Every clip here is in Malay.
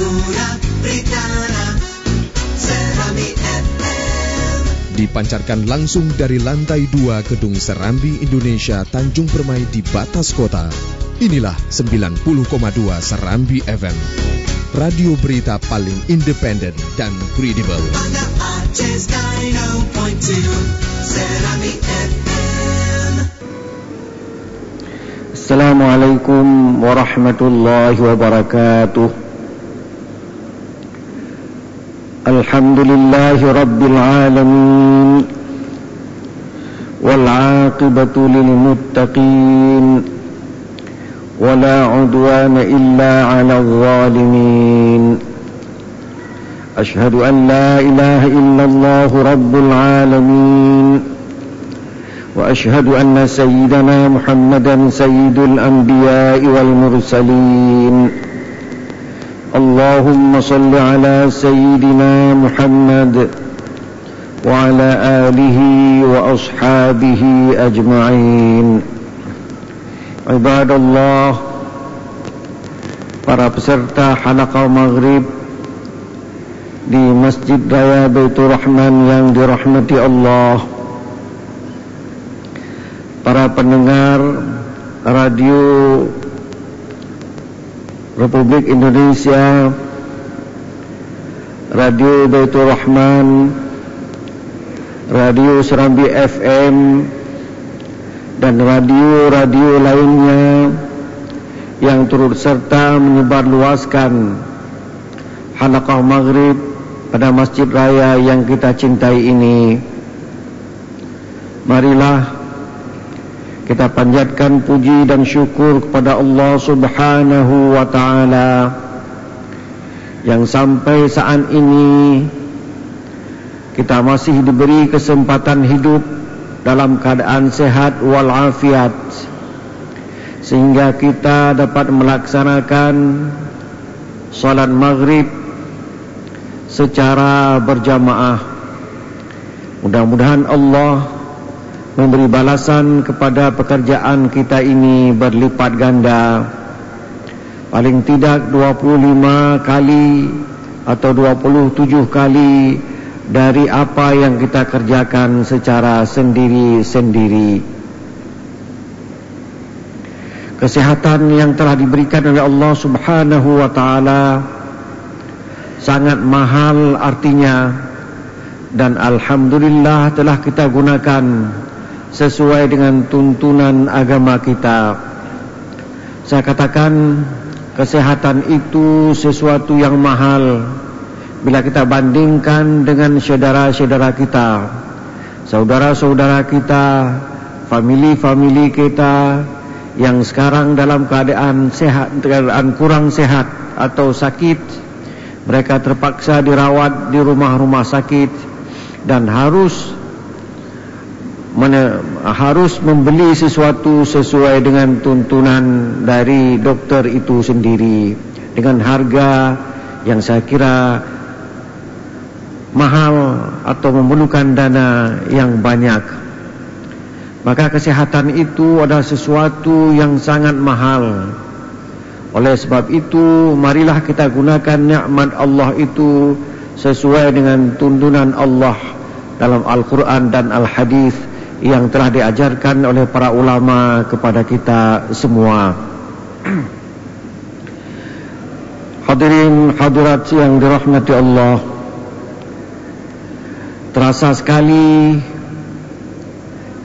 Cultura Britana Serambi FM Dipancarkan langsung dari lantai 2 Gedung Serambi Indonesia Tanjung Permai di batas kota. Inilah 90,2 Serambi FM. Radio berita paling independen dan kredibel. Pada Aceh 90.2 Serambi FM Assalamualaikum warahmatullahi wabarakatuh. Rabbil alamin. Wal 'aqibatu lil muttaqin. ولا عدوان إلا على الظالمين أشهد أن لا إله إلا الله رب العالمين وأشهد أن سيدنا محمدا سيد الأنبياء والمرسلين اللهم صل على سيدنا محمد وعلى اله واصحابه اجمعين عباد الله para peserta halaqah maghrib di Masjid Raya Baitur Rahman yang dirahmati Allah para pendengar radio Republik Indonesia Radio Baitur Rahman Radio Serambi FM dan radio-radio lainnya yang turut serta menyebarluaskan halaqah maghrib pada masjid raya yang kita cintai ini. Marilah kita panjatkan puji dan syukur kepada Allah Subhanahu wa taala. Yang sampai saat ini kita masih diberi kesempatan hidup dalam keadaan sehat walafiat sehingga kita dapat melaksanakan salat maghrib secara berjamaah. Mudah-mudahan Allah memberi balasan kepada pekerjaan kita ini berlipat ganda. Paling tidak 25 kali atau 27 kali dari apa yang kita kerjakan secara sendiri-sendiri. Kesehatan yang telah diberikan oleh Allah Subhanahu wa taala sangat mahal artinya dan alhamdulillah telah kita gunakan sesuai dengan tuntunan agama kita. Saya katakan kesehatan itu sesuatu yang mahal bila kita bandingkan dengan saudara-saudara kita, saudara-saudara kita, famili-famili kita yang sekarang dalam keadaan sehat, keadaan kurang sehat atau sakit, mereka terpaksa dirawat di rumah-rumah sakit dan harus mana harus membeli sesuatu sesuai dengan tuntunan dari doktor itu sendiri dengan harga yang saya kira mahal atau memerlukan dana yang banyak. Maka kesehatan itu adalah sesuatu yang sangat mahal. Oleh sebab itu marilah kita gunakan nikmat Allah itu sesuai dengan tuntunan Allah dalam Al-Quran dan Al-Hadis yang telah diajarkan oleh para ulama kepada kita semua. Hadirin hadirat yang dirahmati Allah. Terasa sekali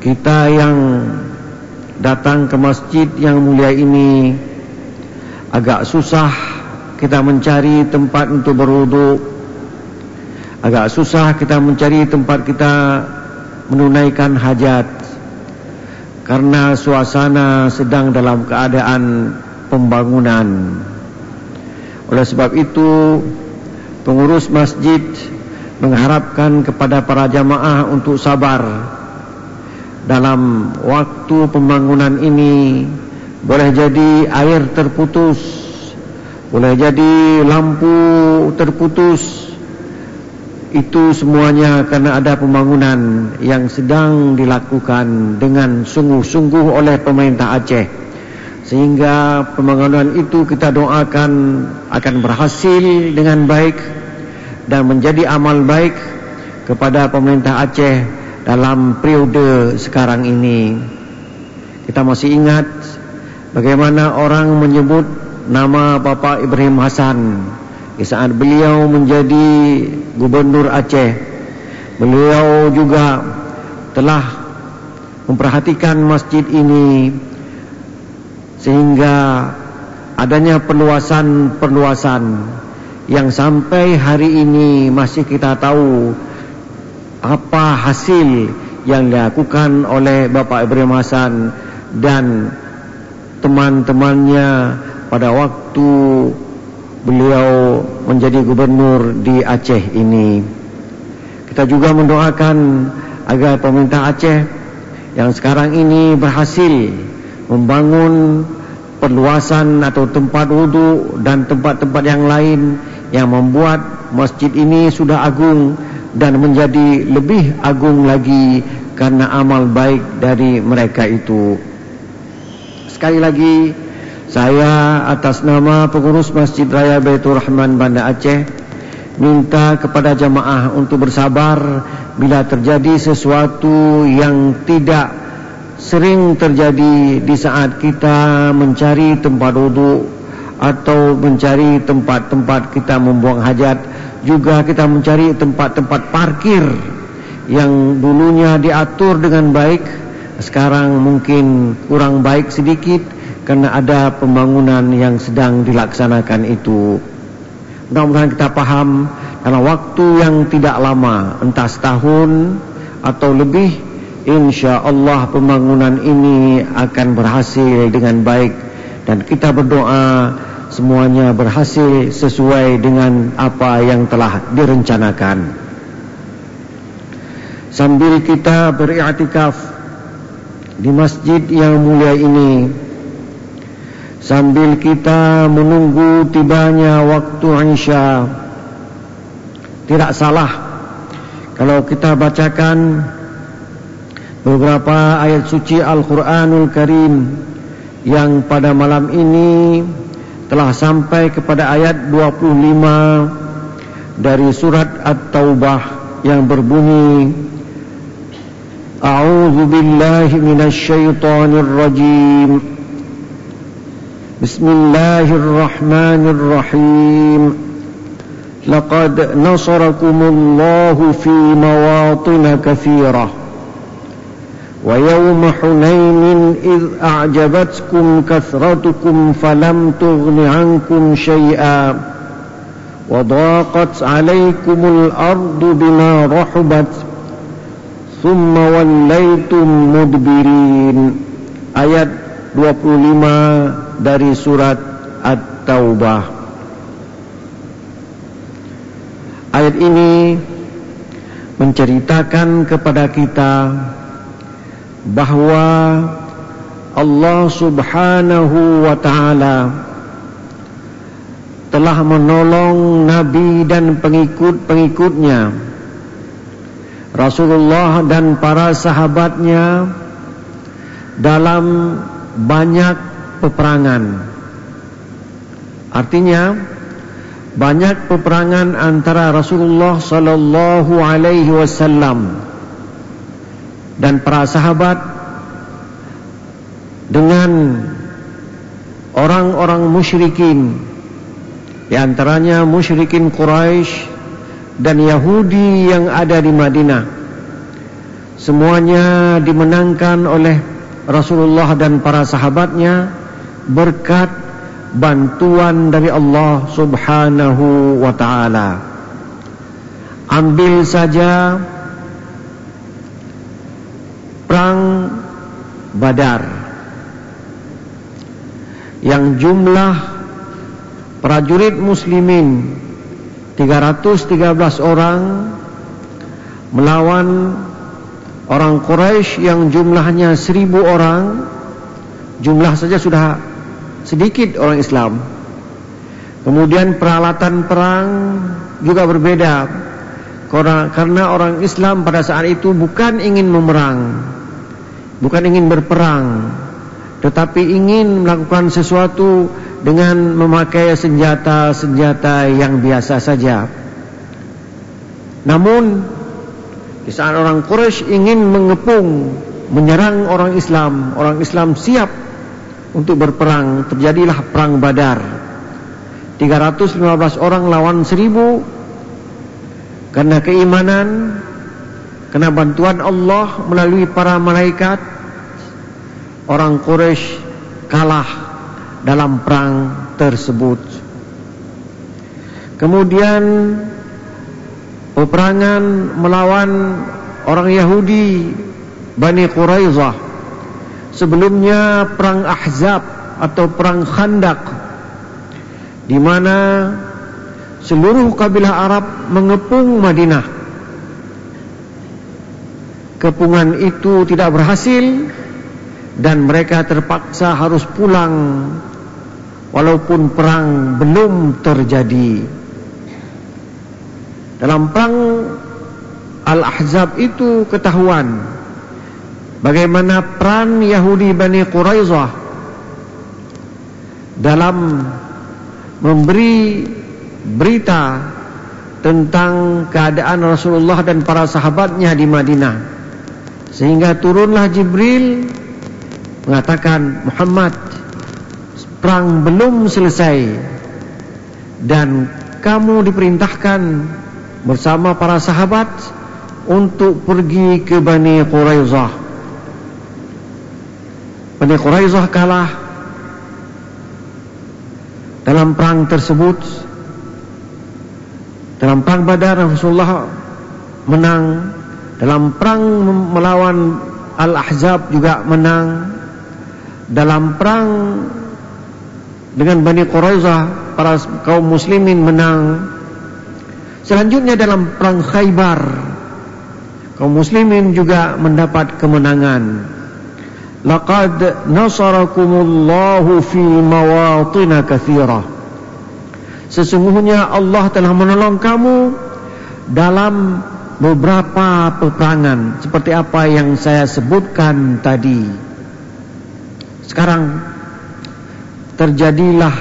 kita yang datang ke masjid yang mulia ini agak susah kita mencari tempat untuk berwuduk. Agak susah kita mencari tempat kita menunaikan hajat karena suasana sedang dalam keadaan pembangunan. Oleh sebab itu, pengurus masjid mengharapkan kepada para jamaah untuk sabar dalam waktu pembangunan ini. Boleh jadi air terputus, boleh jadi lampu terputus, itu semuanya karena ada pembangunan yang sedang dilakukan dengan sungguh-sungguh oleh pemerintah Aceh sehingga pembangunan itu kita doakan akan berhasil dengan baik dan menjadi amal baik kepada pemerintah Aceh dalam periode sekarang ini. Kita masih ingat bagaimana orang menyebut nama Bapak Ibrahim Hassan di saat beliau menjadi gubernur Aceh. Beliau juga telah memperhatikan masjid ini sehingga adanya perluasan-perluasan yang sampai hari ini masih kita tahu apa hasil yang dilakukan oleh Bapak Ibrahim Hasan dan teman-temannya pada waktu beliau menjadi gubernur di Aceh ini. Kita juga mendoakan agar pemerintah Aceh yang sekarang ini berhasil membangun perluasan atau tempat wudhu dan tempat-tempat yang lain yang membuat masjid ini sudah agung dan menjadi lebih agung lagi karena amal baik dari mereka itu. Sekali lagi saya atas nama pengurus Masjid Raya Baitur Rahman Banda Aceh minta kepada jamaah untuk bersabar bila terjadi sesuatu yang tidak sering terjadi di saat kita mencari tempat duduk atau mencari tempat-tempat kita membuang hajat. Juga kita mencari tempat-tempat parkir yang dulunya diatur dengan baik sekarang mungkin kurang baik sedikit karena ada pembangunan yang sedang dilaksanakan itu mudah-mudahan kita paham dalam waktu yang tidak lama entah setahun atau lebih Insya Allah pembangunan ini akan berhasil dengan baik dan kita berdoa semuanya berhasil sesuai dengan apa yang telah direncanakan. Sambil kita beriktikaf di masjid yang mulia ini, sambil kita menunggu tibanya waktu Isya, tidak salah kalau kita bacakan beberapa ayat suci Al-Quranul Karim yang pada malam ini telah sampai kepada ayat 25 dari surat At-Taubah yang berbunyi A'udzu billahi minasy syaithanir rajim Bismillahirrahmanirrahim Laqad nasarakumullahu fi mawatin katsirah ويوم حنين إذ أعجبتكم كثرتكم فلم تغن عنكم شيئا. وضاقت عليكم الأرض بما رحبت. ثم وليتم مدبرين. ayat 25 dari surat At-Taubah. Ayat ini menceritakan kepada kita bahawa Allah Subhanahu wa taala telah menolong nabi dan pengikut-pengikutnya Rasulullah dan para sahabatnya dalam banyak peperangan. Artinya banyak peperangan antara Rasulullah sallallahu alaihi wasallam dan para sahabat dengan orang-orang musyrikin di antaranya musyrikin Quraisy dan Yahudi yang ada di Madinah. Semuanya dimenangkan oleh Rasulullah dan para sahabatnya berkat bantuan dari Allah Subhanahu wa taala. Ambil saja perang Badar yang jumlah prajurit muslimin 313 orang melawan orang Quraisy yang jumlahnya 1000 orang jumlah saja sudah sedikit orang Islam kemudian peralatan perang juga berbeda karena orang Islam pada saat itu bukan ingin memerang bukan ingin berperang tetapi ingin melakukan sesuatu dengan memakai senjata-senjata yang biasa saja. Namun di saat orang Quraisy ingin mengepung menyerang orang Islam, orang Islam siap untuk berperang, terjadilah perang Badar. 315 orang lawan 1000 karena keimanan, karena bantuan Allah melalui para malaikat, orang Quraisy kalah dalam perang tersebut. Kemudian peperangan melawan orang Yahudi Bani Quraizah. Sebelumnya perang Ahzab atau perang Khandaq di mana seluruh kabilah Arab mengepung Madinah. Kepungan itu tidak berhasil dan mereka terpaksa harus pulang walaupun perang belum terjadi. Dalam perang Al-Ahzab itu ketahuan bagaimana peran Yahudi Bani Quraizah dalam memberi berita tentang keadaan Rasulullah dan para sahabatnya di Madinah. Sehingga turunlah Jibril mengatakan Muhammad perang belum selesai dan kamu diperintahkan bersama para sahabat untuk pergi ke Bani Quraizah. Bani Quraizah kalah dalam perang tersebut. Dalam perang Badar Rasulullah menang, dalam perang melawan Al-Ahzab juga menang dalam perang dengan Bani Quraizah para kaum muslimin menang selanjutnya dalam perang Khaybar kaum muslimin juga mendapat kemenangan. Laqad nasarakumullahu fi mawatin katsira sesungguhnya Allah telah menolong kamu dalam beberapa peperangan seperti apa yang saya sebutkan tadi. Sekarang terjadilah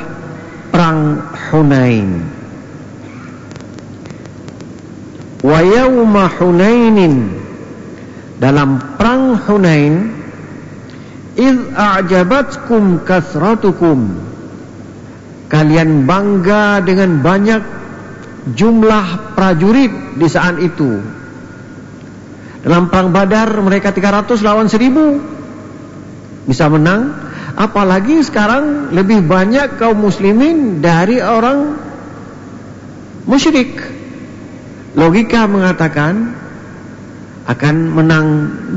perang Hunain. Wa yawma Hunainin. Dalam perang Hunain id a'jabatkum kasratukum. Kalian bangga dengan banyak jumlah prajurit di saat itu. Dalam perang Badar mereka 300 lawan 1000 bisa menang? Apalagi sekarang lebih banyak kaum muslimin dari orang musyrik logika mengatakan akan menang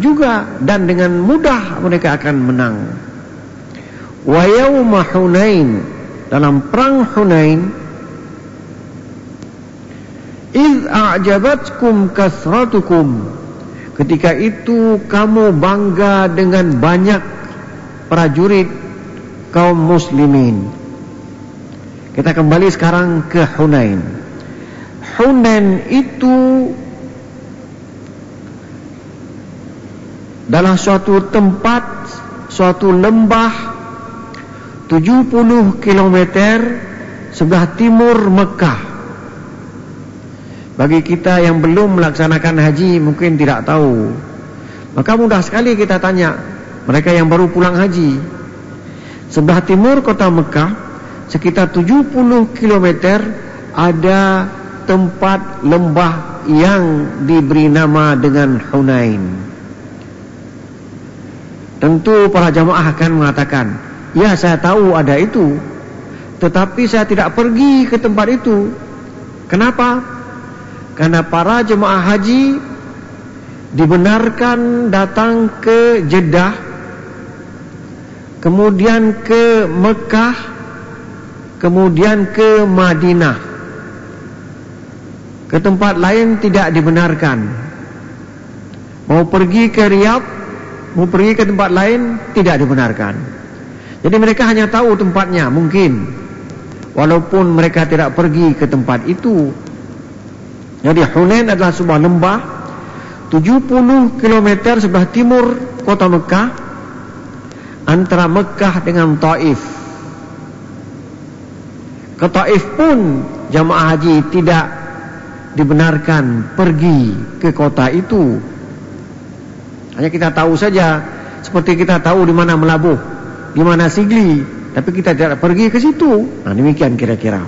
juga dan dengan mudah mereka akan menang wa yauma hunain dalam perang hunain iz a'jabatkum kasratukum ketika itu kamu bangga dengan banyak prajurit kaum muslimin. Kita kembali sekarang ke Hunain. Hunain itu dalam suatu tempat, suatu lembah 70 km sebelah timur Mekah. Bagi kita yang belum melaksanakan haji mungkin tidak tahu. Maka mudah sekali kita tanya, mereka yang baru pulang haji sebelah timur kota Mekah sekitar 70 km ada tempat lembah yang diberi nama dengan Hunain. Tentu para jamaah akan mengatakan ya saya tahu ada itu tetapi saya tidak pergi ke tempat itu. Kenapa? Karena para jemaah haji dibenarkan datang ke Jeddah kemudian ke Mekah, kemudian ke Madinah. Ke tempat lain tidak dibenarkan. Mau pergi ke Riyadh, mau pergi ke tempat lain tidak dibenarkan. Jadi mereka hanya tahu tempatnya mungkin. Walaupun mereka tidak pergi ke tempat itu. Jadi Hunain adalah sebuah lembah 70 km sebelah timur kota Mekah antara Mekah dengan Taif. Ke Taif pun jamaah haji tidak dibenarkan pergi ke kota itu. Hanya kita tahu saja seperti kita tahu di mana melabuh, di mana sigli, tapi kita tidak pergi ke situ. Nah, demikian kira-kira.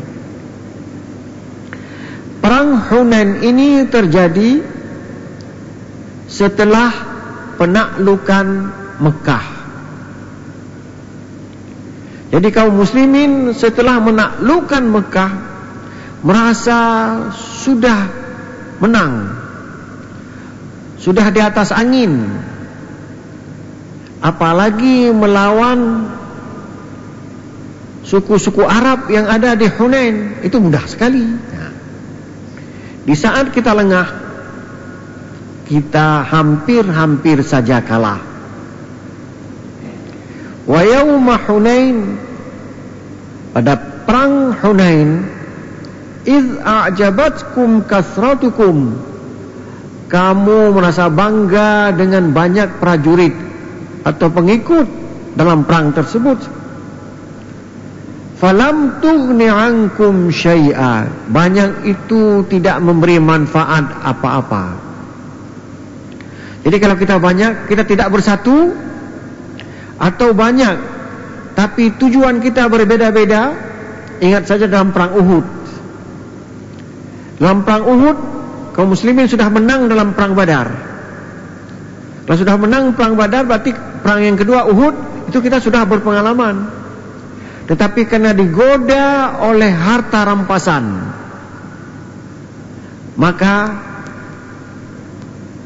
Perang Hunain ini terjadi setelah penaklukan Mekah. Jadi kaum muslimin setelah menaklukkan Mekah merasa sudah menang. Sudah di atas angin. Apalagi melawan suku-suku Arab yang ada di Hunain itu mudah sekali. Di saat kita lengah kita hampir-hampir saja kalah. Wa yawma Hunain pada perang Hunain iz a'jabatkum kasratukum. Kamu merasa bangga dengan banyak prajurit atau pengikut dalam perang tersebut. Falam tughni ankum syai'a. Banyak itu tidak memberi manfaat apa-apa. Jadi kalau kita banyak, kita tidak bersatu atau banyak tapi tujuan kita berbeda-beda, ingat saja dalam perang Uhud. Dalam perang Uhud, kaum muslimin sudah menang dalam perang Badar. Kalau sudah menang perang Badar berarti perang yang kedua Uhud itu kita sudah berpengalaman. Tetapi karena digoda oleh harta rampasan, maka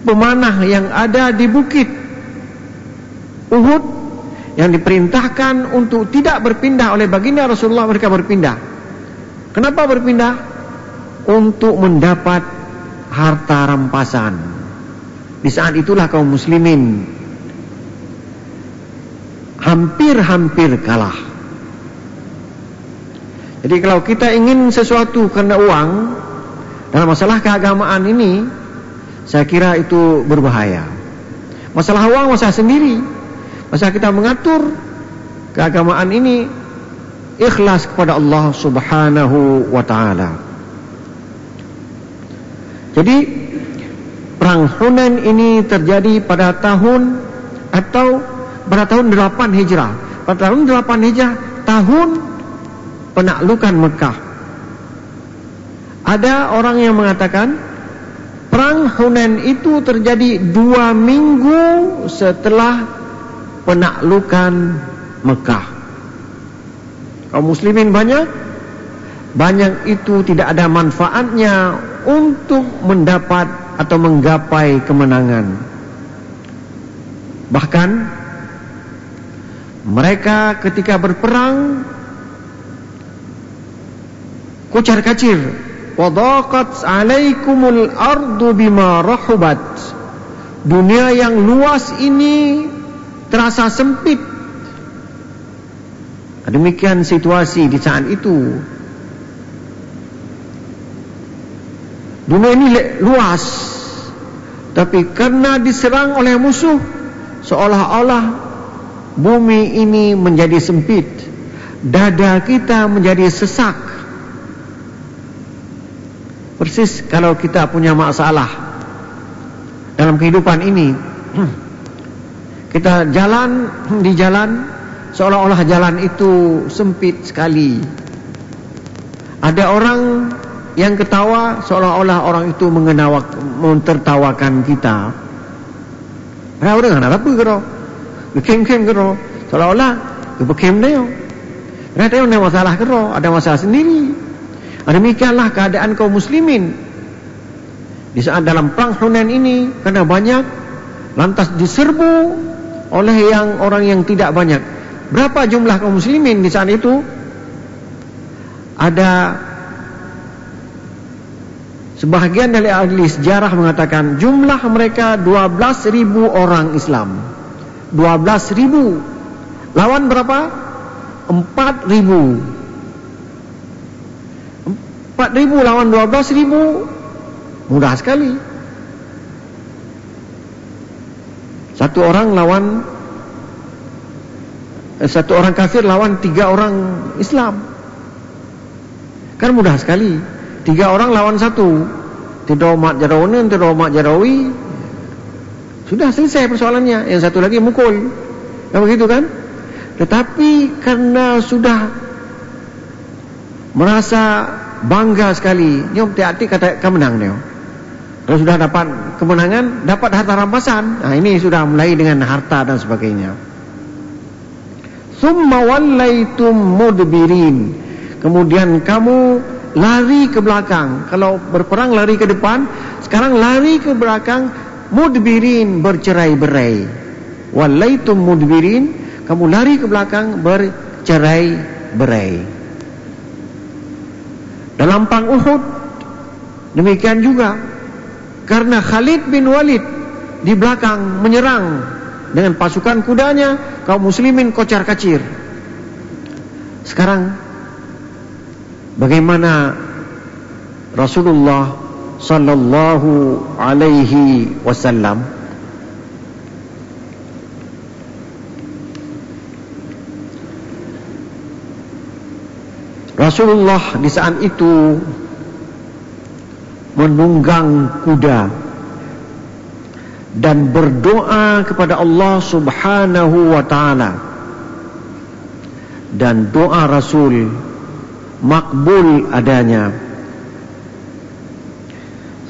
pemanah yang ada di bukit Uhud yang diperintahkan untuk tidak berpindah oleh baginda Rasulullah mereka berpindah. Kenapa berpindah? Untuk mendapat harta rampasan. Di saat itulah kaum muslimin hampir-hampir kalah. Jadi kalau kita ingin sesuatu karena uang dalam masalah keagamaan ini saya kira itu berbahaya. Masalah uang masalah sendiri. Masalah kita mengatur keagamaan ini ikhlas kepada Allah Subhanahu wa taala. Jadi perang Hunain ini terjadi pada tahun atau pada tahun 8 Hijrah. Pada tahun 8 Hijrah tahun penaklukan Mekah. Ada orang yang mengatakan Perang Hunain itu terjadi dua minggu setelah penaklukan Mekah. Kaum muslimin banyak, banyak itu tidak ada manfaatnya untuk mendapat atau menggapai kemenangan. Bahkan mereka ketika berperang kucar kacir Wadaqat alaikumul ardu bima rahubat. Dunia yang luas ini terasa sempit. Demikian situasi di saat itu Dunia ini luas. Tapi karena diserang oleh musuh Seolah-olah bumi ini menjadi sempit. Dada kita menjadi sesak. Persis kalau kita punya masalah dalam kehidupan ini, kita jalan di jalan seolah-olah jalan itu sempit sekali. Ada orang yang ketawa seolah-olah orang itu mengenawak, mentertawakan kita. Rau dengan apa kero? Bekem-kem kero. Seolah-olah bekem dia. Ada masalah kero, ada masalah sendiri. Demikianlah keadaan kaum muslimin Di saat dalam perang Hunain ini Karena banyak Lantas diserbu oleh yang orang yang tidak banyak Berapa jumlah kaum muslimin di saat itu Ada Sebahagian dari ahli sejarah mengatakan Jumlah mereka 12 ribu orang Islam 12 ribu Lawan berapa? 4 ribu 4 ribu lawan 12 ribu Mudah sekali Satu orang lawan eh, satu orang kafir lawan tiga orang Islam. Kan mudah sekali. Tiga orang lawan satu. Tidak umat jarawanan, tidak umat jarawi. Sudah selesai persoalannya. Yang satu lagi mukul. Kan begitu kan? Tetapi karena sudah merasa bangga sekali. Nyom tiap-tiap kata kemenang dia. Kalau sudah dapat kemenangan, dapat harta rampasan. Nah ini sudah mulai dengan harta dan sebagainya. Summa wallaitum mudbirin. Kemudian kamu lari ke belakang. Kalau berperang lari ke depan, sekarang lari ke belakang mudbirin bercerai-berai. Wallaitum mudbirin, kamu lari ke belakang bercerai-berai. Dalam perang Uhud demikian juga karena Khalid bin Walid di belakang menyerang dengan pasukan kudanya kaum muslimin kocar kacir sekarang bagaimana Rasulullah sallallahu alaihi wasallam Rasulullah di saat itu menunggang kuda dan berdoa kepada Allah Subhanahu wa taala. Dan doa Rasul makbul adanya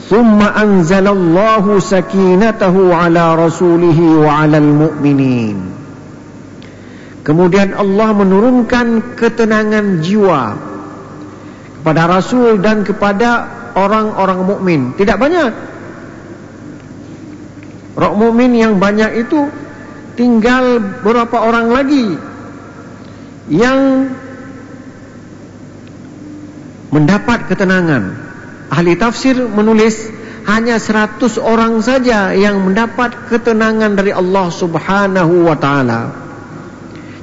thumma anzalallahu sakinatahu ala rasulihi wa ala almu'minin kemudian Allah menurunkan ketenangan jiwa kepada Rasul dan kepada orang-orang mukmin. Tidak banyak. Orang mukmin yang banyak itu tinggal beberapa orang lagi yang mendapat ketenangan. Ahli tafsir menulis hanya seratus orang saja yang mendapat ketenangan dari Allah Subhanahu wa taala.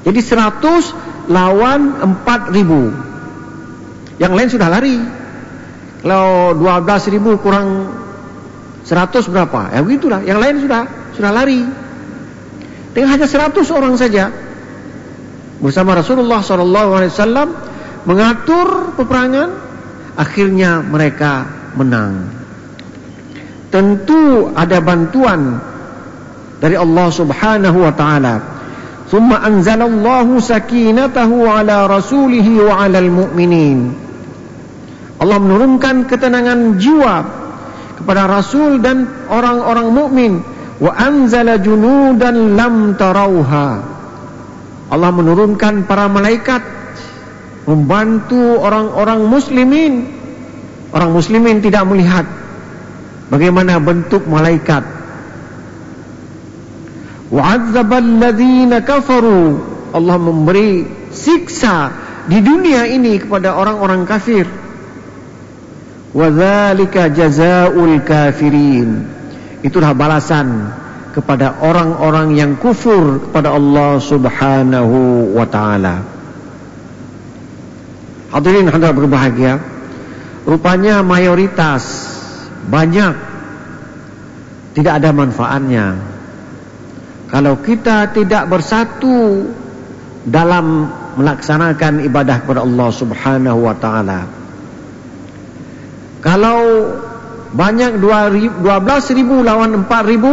Jadi seratus lawan empat ribu. Yang lain sudah lari. Kalau 12 ribu kurang 100 berapa? Ya begitulah. Yang lain sudah sudah lari. Dengan hanya 100 orang saja bersama Rasulullah SAW mengatur peperangan, akhirnya mereka menang. Tentu ada bantuan dari Allah Subhanahu wa taala. Thumma anzalallahu sakinatahu ala rasulihi wa ala al-mu'minin. Allah menurunkan ketenangan jiwa kepada Rasul dan orang-orang mukmin. Wa anzala junudan lam tarauha. Allah menurunkan para malaikat membantu orang-orang muslimin. Orang muslimin tidak melihat bagaimana bentuk malaikat. Wa azzabal ladzina kafaru. Allah memberi siksa di dunia ini kepada orang-orang kafir. Wadzalika jazaul kafirin. Itulah balasan kepada orang-orang yang kufur kepada Allah Subhanahu wa taala. Hadirin hadirat berbahagia, rupanya mayoritas banyak tidak ada manfaatnya. Kalau kita tidak bersatu dalam melaksanakan ibadah kepada Allah Subhanahu wa taala. Kalau banyak 12 ribu lawan 4 ribu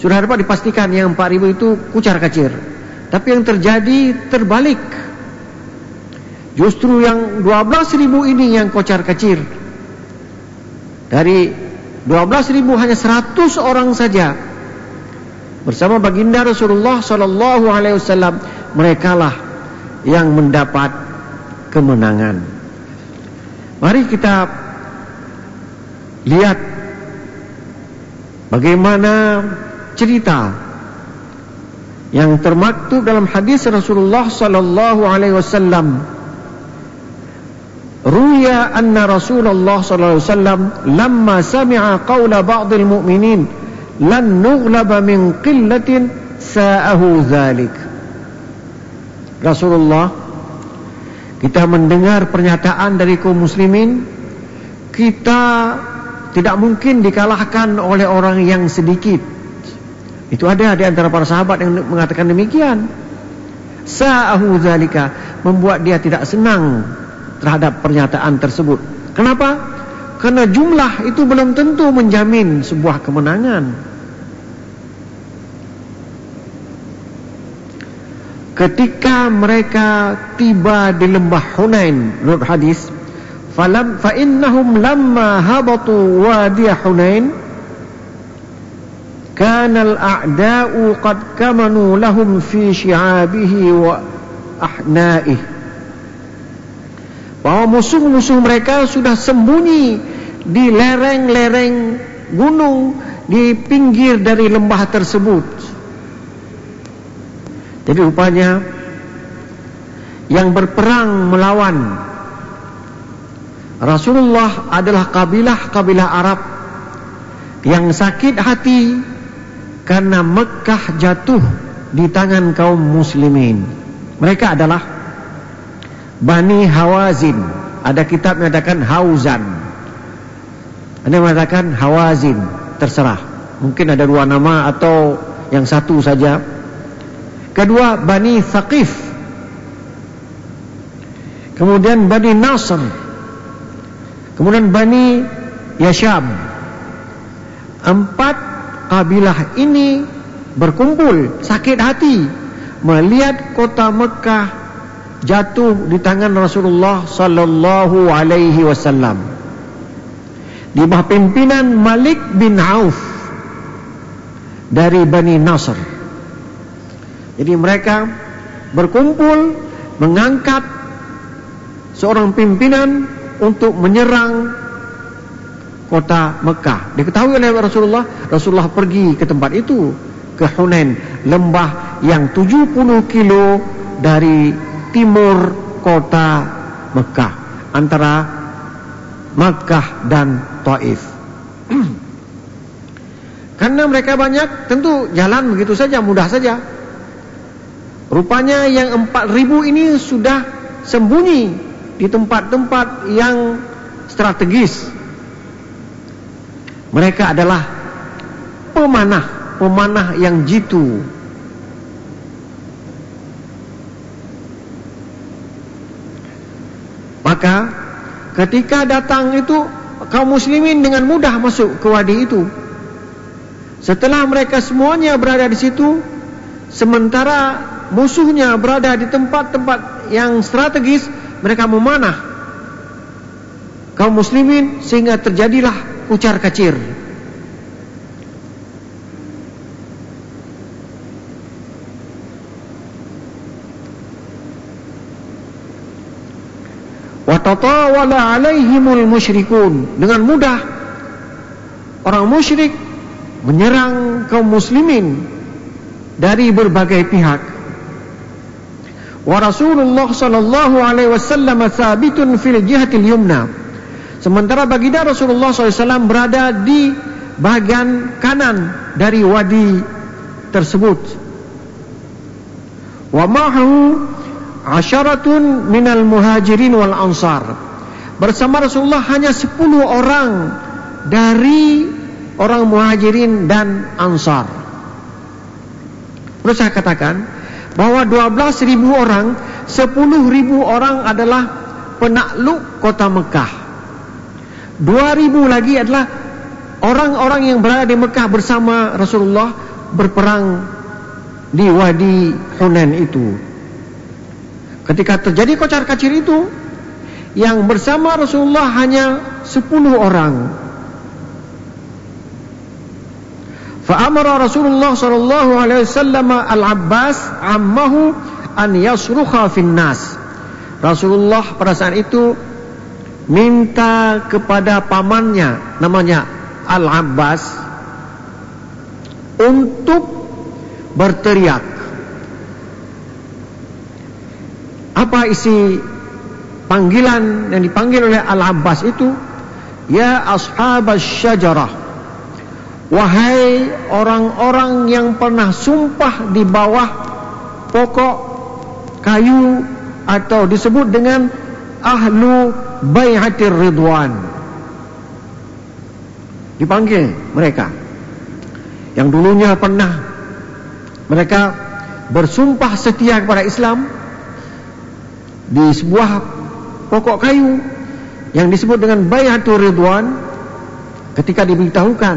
Sudah dapat dipastikan yang 4 ribu itu kucar kacir Tapi yang terjadi terbalik Justru yang 12 ribu ini yang kucar kacir Dari 12 ribu hanya 100 orang saja. Bersama baginda Rasulullah Wasallam Mereka lah yang mendapat kemenangan. Mari kita lihat bagaimana cerita yang termaktub dalam hadis Rasulullah sallallahu alaihi wasallam. Ruya anna Rasulullah sallallahu alaihi wasallam lamma sami'a qawla ba'dil mu'minin lan nughlaba min qillatin sa'ahu dhalik. Rasulullah kita mendengar pernyataan dari kaum muslimin kita tidak mungkin dikalahkan oleh orang yang sedikit. Itu ada di antara para sahabat yang mengatakan demikian. Sa'ahu zalika membuat dia tidak senang terhadap pernyataan tersebut. Kenapa? Karena jumlah itu belum tentu menjamin sebuah kemenangan. Ketika mereka tiba di lembah Hunain, menurut hadis, falam fa innahum lamma habatu wadi Hunain kana al-a'da'u qad kamanu lahum fi syi'abihi wa ahna'ih bahwa musuh-musuh mereka sudah sembunyi di lereng-lereng gunung di pinggir dari lembah tersebut. Jadi rupanya yang berperang melawan Rasulullah adalah kabilah-kabilah Arab yang sakit hati karena Mekah jatuh di tangan kaum muslimin. Mereka adalah Bani Hawazin. Ada kitab mengatakan Hauzan. Ada mengatakan Hawazin. Terserah. Mungkin ada dua nama atau yang satu saja. Kedua Bani Thaqif. Kemudian Bani Nasr. Kemudian Bani Yashab Empat kabilah ini berkumpul sakit hati melihat kota Mekah jatuh di tangan Rasulullah sallallahu alaihi wasallam di bawah pimpinan Malik bin Auf dari Bani Nasr. Jadi mereka berkumpul mengangkat seorang pimpinan untuk menyerang kota Mekah. Diketahui oleh Rasulullah, Rasulullah pergi ke tempat itu ke Hunain, lembah yang 70 kilo dari timur kota Mekah antara Mekah dan Taif. Karena mereka banyak, tentu jalan begitu saja, mudah saja. Rupanya yang empat ribu ini sudah sembunyi di tempat-tempat yang strategis. Mereka adalah pemanah, pemanah yang jitu. Maka ketika datang itu kaum muslimin dengan mudah masuk ke wadi itu. Setelah mereka semuanya berada di situ, sementara musuhnya berada di tempat-tempat yang strategis, mereka memanah kaum muslimin sehingga terjadilah ucar kacir. Watatawala alaihimul musyrikun. Dengan mudah orang musyrik menyerang kaum muslimin dari berbagai pihak. Wa rasulullah sallallahu alaihi wasallam sabitun fil jihatil yumna. Sementara baginda rasulullah SAW berada di bagian kanan dari wadi tersebut. Wa ma'hu asyaratun minal muhajirin wal ansar. Bersama Rasulullah hanya 10 orang dari orang muhajirin dan ansar. Perlu saya katakan bahwa 12 ribu orang 10 ribu orang adalah penakluk kota Mekah. 2 ribu lagi adalah orang-orang yang berada di Mekah bersama Rasulullah berperang di Wadi Hunain itu Ketika terjadi kocar kacir itu Yang bersama Rasulullah hanya 10 orang Fa'amara Rasulullah sallallahu alaihi wasallam al-Abbas ammahu an yasrukha fin nas. Rasulullah pada saat itu minta kepada pamannya namanya Al-Abbas untuk berteriak apa isi panggilan yang dipanggil oleh Al-Abbas itu? Ya ashabas syajarah wahai orang-orang yang pernah sumpah di bawah pokok kayu atau disebut dengan ahlu bayhatir ridwan. Dipanggil mereka. Yang dulunya pernah mereka bersumpah setia kepada Islam di sebuah pokok kayu yang disebut dengan Bayatul Ridwan ketika diberitahukan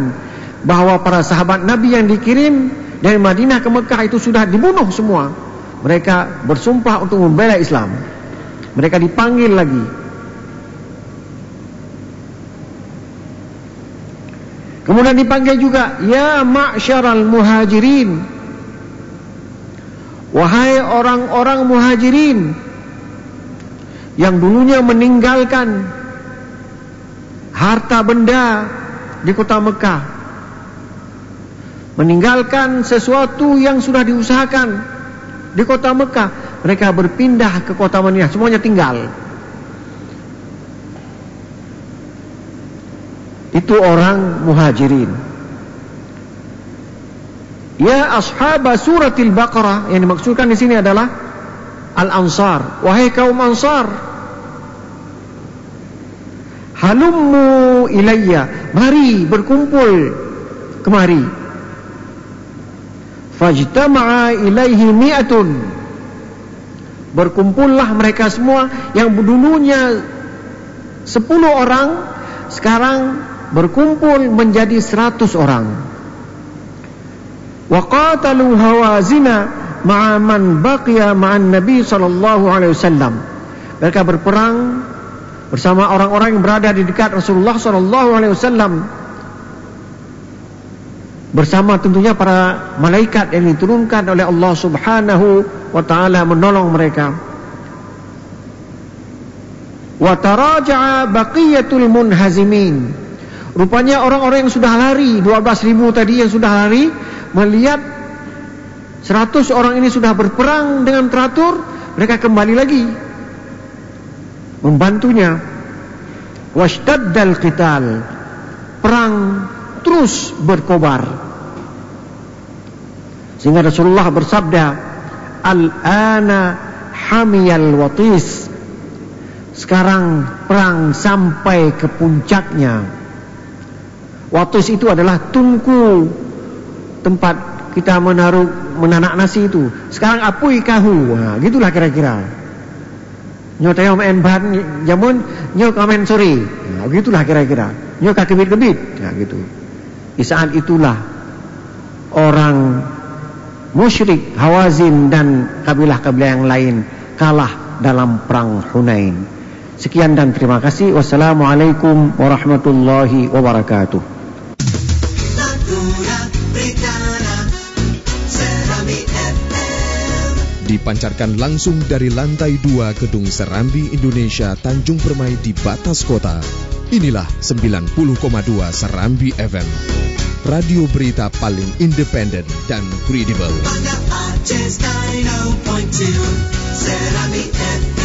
bahawa para sahabat Nabi yang dikirim dari Madinah ke Mekah itu sudah dibunuh semua mereka bersumpah untuk membela Islam. Mereka dipanggil lagi. Kemudian dipanggil juga ya ma'syaral muhajirin. Wahai orang-orang muhajirin yang dulunya meninggalkan harta benda di kota Mekah meninggalkan sesuatu yang sudah diusahakan di kota Mekah mereka berpindah ke kota Madinah. Semuanya tinggal. Itu orang muhajirin. Ya ashab suratil baqarah yang dimaksudkan di sini adalah al-ansar. Wahai kaum ansar. Halummu ilayya. Mari berkumpul kemari. Fajtama'a ilaihi mi'atun. Berkumpullah mereka semua yang dulunya sepuluh orang sekarang berkumpul menjadi seratus orang. Wa qatalu hawazina ma'a man baqiya ma'an nabi sallallahu alaihi wasallam. Mereka berperang bersama orang-orang yang berada di dekat Rasulullah sallallahu alaihi wasallam. Bersama tentunya para malaikat yang diturunkan oleh Allah Subhanahu wa taala menolong mereka. Wa taraja'a baqiyatul munhazimin. Rupanya orang-orang yang sudah lari 12.000 tadi yang sudah lari melihat 100 orang ini sudah berperang dengan teratur mereka kembali lagi. Membantunya. Washtaddal qital. Perang terus berkobar. Sehingga Rasulullah bersabda al-ana hamiyal watis. Sekarang perang sampai ke puncaknya. Watis itu adalah tungku tempat kita menaruh menanak nasi itu sekarang apui kahu ha, gitulah kira-kira Nyo tayo main bahan jamun nyo kamen sore. Nah, begitulah kira-kira. Nyo kakebit-kebit. Nah, gitu. Di saat itulah orang musyrik Hawazin dan kabilah-kabilah yang lain kalah dalam perang Hunain. Sekian dan terima kasih. Wassalamualaikum warahmatullahi wabarakatuh. dipancarkan langsung dari lantai dua Gedung Serambi Indonesia Tanjung Permai di batas kota. Inilah 90,2 Serambi FM. Radio berita paling independen dan kredibel. Serambi FM.